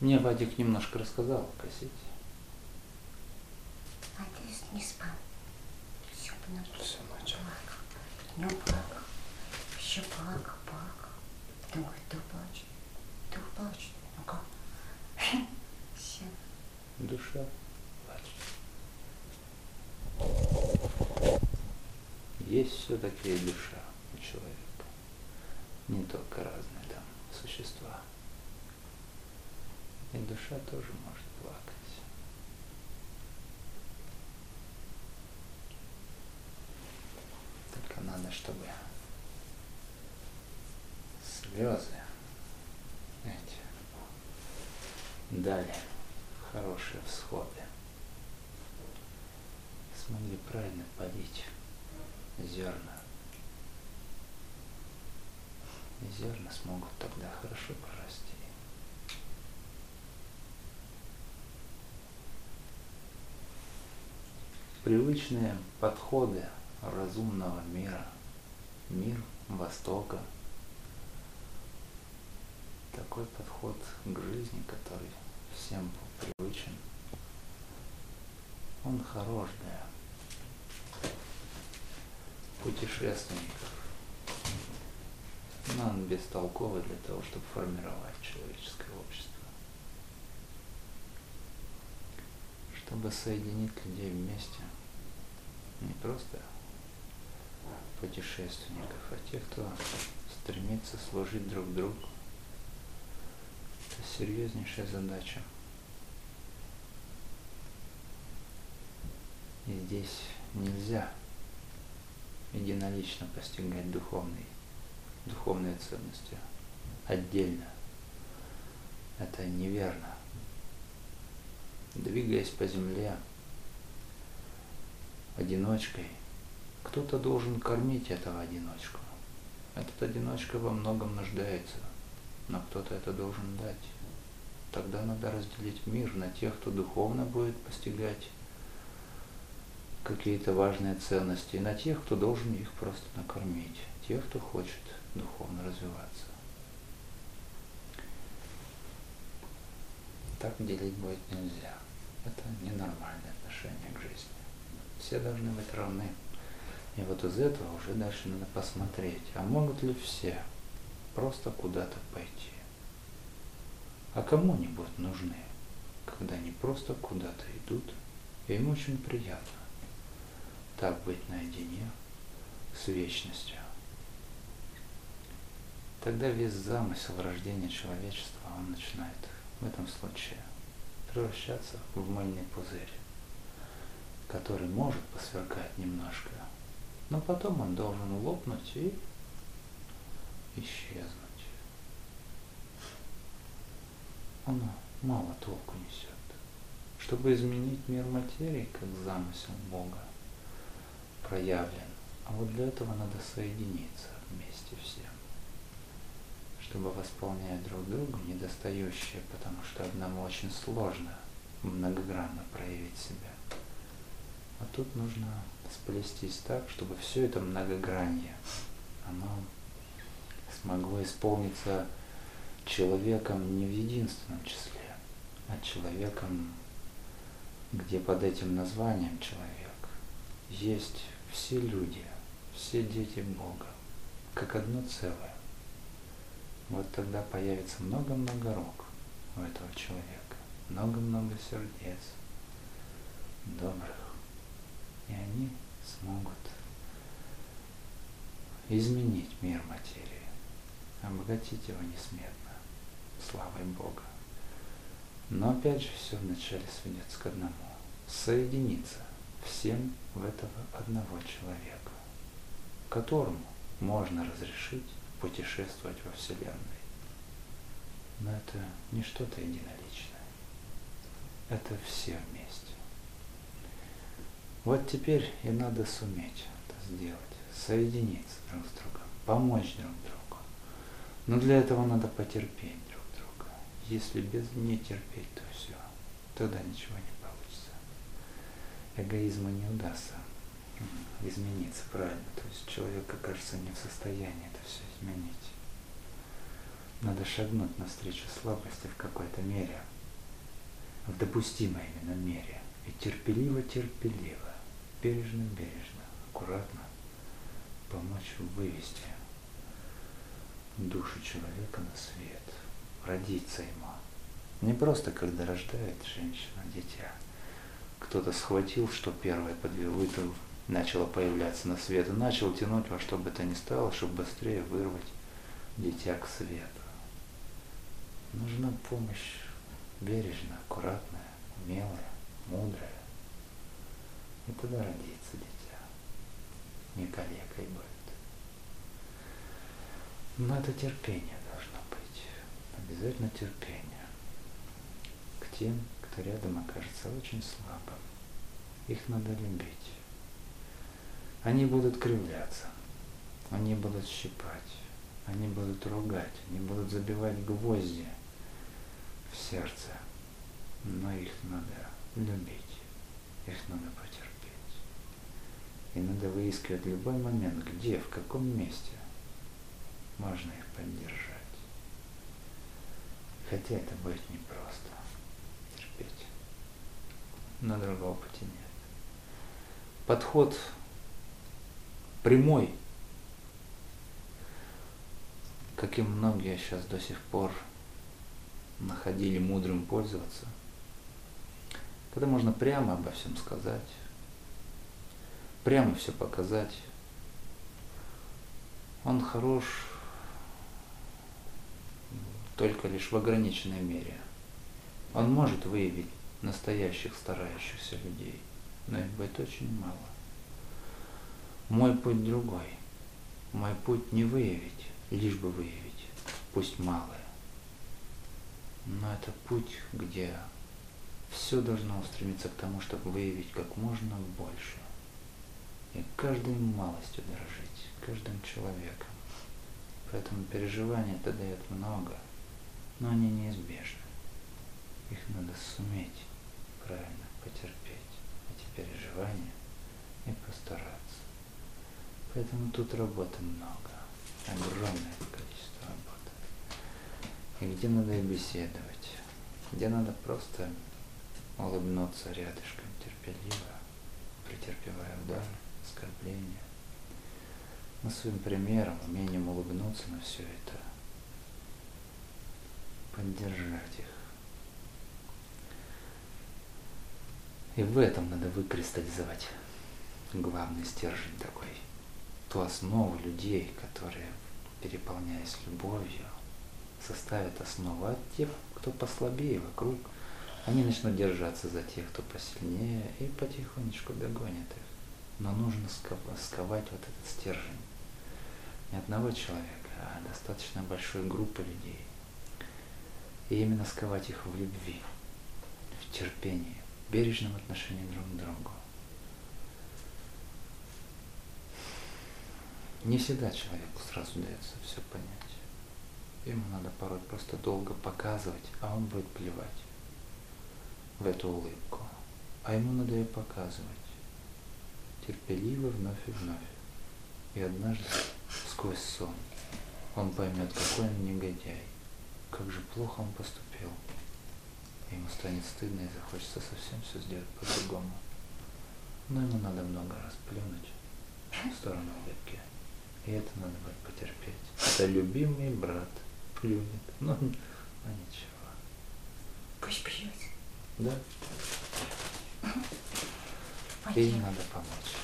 Мне Вадик немножко рассказал о кассете. А ты не спал. Всю ночь. Всю ночь. Плакал. Днем плакал. Еще плакал, плакал. Потом говорит, да плачет. Да плачет. Ну как? Все. Душа плачет. Есть все-таки душа у человека. Не только разные там существа. И душа тоже может плакать. Только надо, чтобы слезы эти дали хорошие всходы. Смогли правильно полить зерна. И зерна смогут тогда хорошо прорасти. Привычные подходы разумного мира, мир Востока, такой подход к жизни, который всем привычен, он хорош для путешественников, но он бестолковый для того, чтобы формировать человеческое общество. Чтобы соединить людей вместе, не просто путешественников, а тех, кто стремится служить друг другу. Это серьезнейшая задача. И здесь нельзя единолично постигать духовный, духовные ценности отдельно. Это неверно. Двигаясь по земле одиночкой, кто-то должен кормить этого одиночку. Этот одиночка во многом нуждается, но кто-то это должен дать. Тогда надо разделить мир на тех, кто духовно будет постигать какие-то важные ценности, и на тех, кто должен их просто накормить, тех, кто хочет духовно развиваться. Так делить будет нельзя. Это ненормальное отношение к жизни. Все должны быть равны. И вот из этого уже дальше надо посмотреть, а могут ли все просто куда-то пойти. А кому они будут нужны, когда они просто куда-то идут, и им очень приятно так быть наедине с вечностью. Тогда весь замысел рождения человечества, он начинает в этом случае превращаться в мыльный пузырь, который может посверкать немножко, но потом он должен лопнуть и исчезнуть. Он мало толку несет. Чтобы изменить мир материи, как замысел Бога, проявлен. А вот для этого надо соединиться вместе всем, чтобы восполнять друг друга недостающее, потому что одному очень сложно многогранно проявить себя. А тут нужно сплестись так, чтобы все это многогранье, оно смогло исполниться человеком не в единственном числе, а человеком, где под этим названием человек есть все люди, все дети Бога, как одно целое. Вот тогда появится много-много рук у этого человека, много-много сердец добрых, и они смогут изменить мир материи, обогатить его несметно, славой Бога. Но опять же все вначале сведется к одному – соединиться всем в этого одного человека, которому можно разрешить путешествовать во Вселенной. Но это не что-то единоличное. Это все вместе. Вот теперь и надо суметь это сделать, соединиться друг с другом, помочь друг другу. Но для этого надо потерпеть друг друга. Если без не терпеть, то все, тогда ничего не эгоизма не удастся измениться правильно. То есть человек окажется не в состоянии это все изменить. Надо шагнуть навстречу слабости в какой-то мере – в допустимой именно мере. И терпеливо-терпеливо, бережно-бережно, аккуратно помочь вывести душу человека на свет, родиться ему. Не просто когда рождает женщина дитя. Кто-то схватил, что первое подвел, то начало появляться на свет, и начал тянуть во что бы то ни стало, чтобы быстрее вырвать дитя к свету. Нужна помощь бережная, аккуратная, умелая, мудрая. И тогда родится дитя. Не калекой будет. Но это терпение должно быть. Обязательно терпение. К тем, кто рядом окажется очень слабым. Их надо любить. Они будут кривляться. Они будут щипать. Они будут ругать. Они будут забивать гвозди в сердце. Но их надо любить. Их надо потерпеть. И надо выискивать любой момент, где, в каком месте можно их поддержать. Хотя это будет непросто терпеть. Но другого пути нет. Подход прямой, как и многие сейчас до сих пор находили мудрым пользоваться, когда можно прямо обо всем сказать, прямо все показать, он хорош только лишь в ограниченной мере. Он может выявить настоящих старающихся людей, но их будет очень мало. Мой путь другой. Мой путь не выявить, лишь бы выявить, пусть малое. Но это путь, где все должно устремиться к тому, чтобы выявить как можно больше. И каждой малостью дорожить, каждым человеком. Поэтому переживания это дает много – но они неизбежны. Их надо суметь правильно потерпеть, эти переживания, и постараться. Поэтому тут работы много, огромное количество работы. И где надо беседовать, где надо просто улыбнуться рядышком терпеливо, претерпевая удары, оскорбления. Но своим примером, умением улыбнуться на все это – поддержать их. И в этом надо выкристаллизовать главный стержень такой, ту основу людей, которые, переполняясь любовью, составят основу. А те, кто послабее вокруг, они начнут держаться за тех, кто посильнее, и потихонечку догонят их. Но нужно сковать вот этот стержень. Не одного человека, а достаточно большой группы людей. И именно сковать их в любви, в терпении, в бережном отношении друг к другу. Не всегда человеку сразу дается все понять. Ему надо порой просто долго показывать, а он будет плевать в эту улыбку. А ему надо ее показывать. Терпеливо вновь и вновь. И однажды сквозь сон он поймет, какой он негодяй как же плохо он поступил. Ему станет стыдно и захочется совсем все сделать по-другому. Но ему надо много раз плюнуть в сторону улыбки. И это надо будет потерпеть. Это любимый брат плюнет. Но, но ничего. Пусть плюет. Да. И надо помочь.